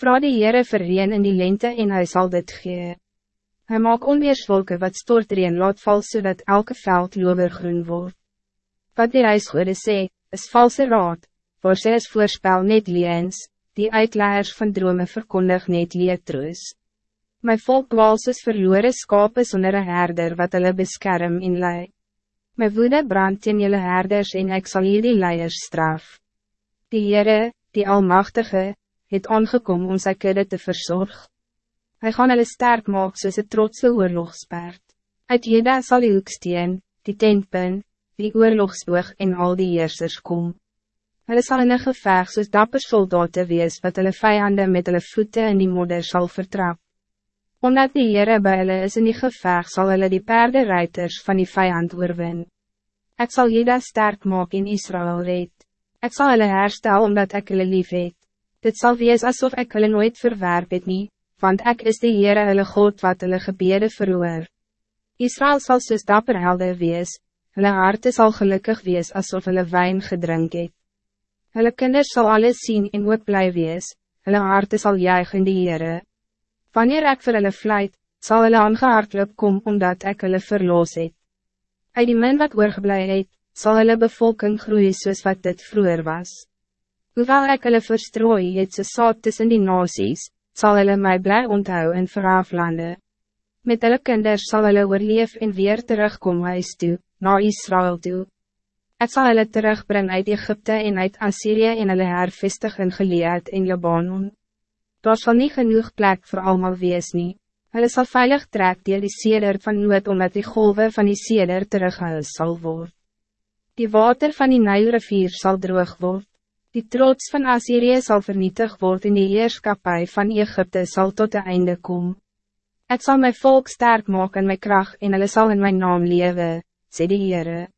Vra die Heere vir reen in die lente en hij zal dit gee. Hij maak onweerswolke wat stortreen laat val zodat elke veld lover groen wordt. Wat die reisgoede sê, is valse raad, voor sy is voorspel net leens, die uitleiders van drome verkondig net leetroos. My volk wals is verloren skape sonder een herder wat hulle beskerm en lei. My woede brand in julle herders en ek sal jullie leiers straf. Die Heere, die Almachtige, het aangekom om sy kudde te verzorgen. Hij gaan hulle sterk maak soos een trotse oorlogspaard. Uit Jeda sal die hoeksteen, die tentpin, die oorlogsboog en al die heersers kom. Hulle sal in een geveg soos dapper soldaten wees wat hulle vijanden met hulle voeten in die modder sal vertrap. Omdat die Heere by hulle is in die geveg sal hulle die paardenruiters van die vijand oorwin. Ek sal Jeda sterk maak in Israël red. Ek sal hulle herstel omdat ek hulle lief het. Dit zal wees alsof ik hulle nooit verwerp het nie, want ik is de Heere hulle God wat hulle gebede verhoor. Israël zal soos dapper helder wees, hulle harte sal gelukkig wees alsof hulle wijn gedrink het. Hulle kinders sal alles zien en ook bly wees, hulle harte sal juig in die Heere. Wanneer ek vir hulle vlijt, sal hulle aangehartloop kom omdat ik hulle verloos het. Uit die min wat oorgeblij het, sal hulle bevolking groeien soos wat dit vroeger was. Hoewel ek hulle verstrooi het so saad tussen die nasies, sal hulle my blij onthou in veraflande. Met hulle kinders sal hulle oorleef en weer terugkom huis toe, na Israël toe. Ek sal hulle terugbring uit Egypte en uit Assyrië en hulle hervestig in Gilead en Libanon. Daar sal niet genoeg plek voor allemaal wees nie. Hulle sal veilig trek deel die seder van nood omdat die golven van die seder terughuis sal word. Die water van die Nijlrivier zal droog worden. Die trots van Assyrië zal vernietigd worden en die heerskapie van Egypte zal tot de einde komen. Ik zal mijn volk sterk maken en mijn kracht en hulle zal in mijn naam leven, sê die Heere.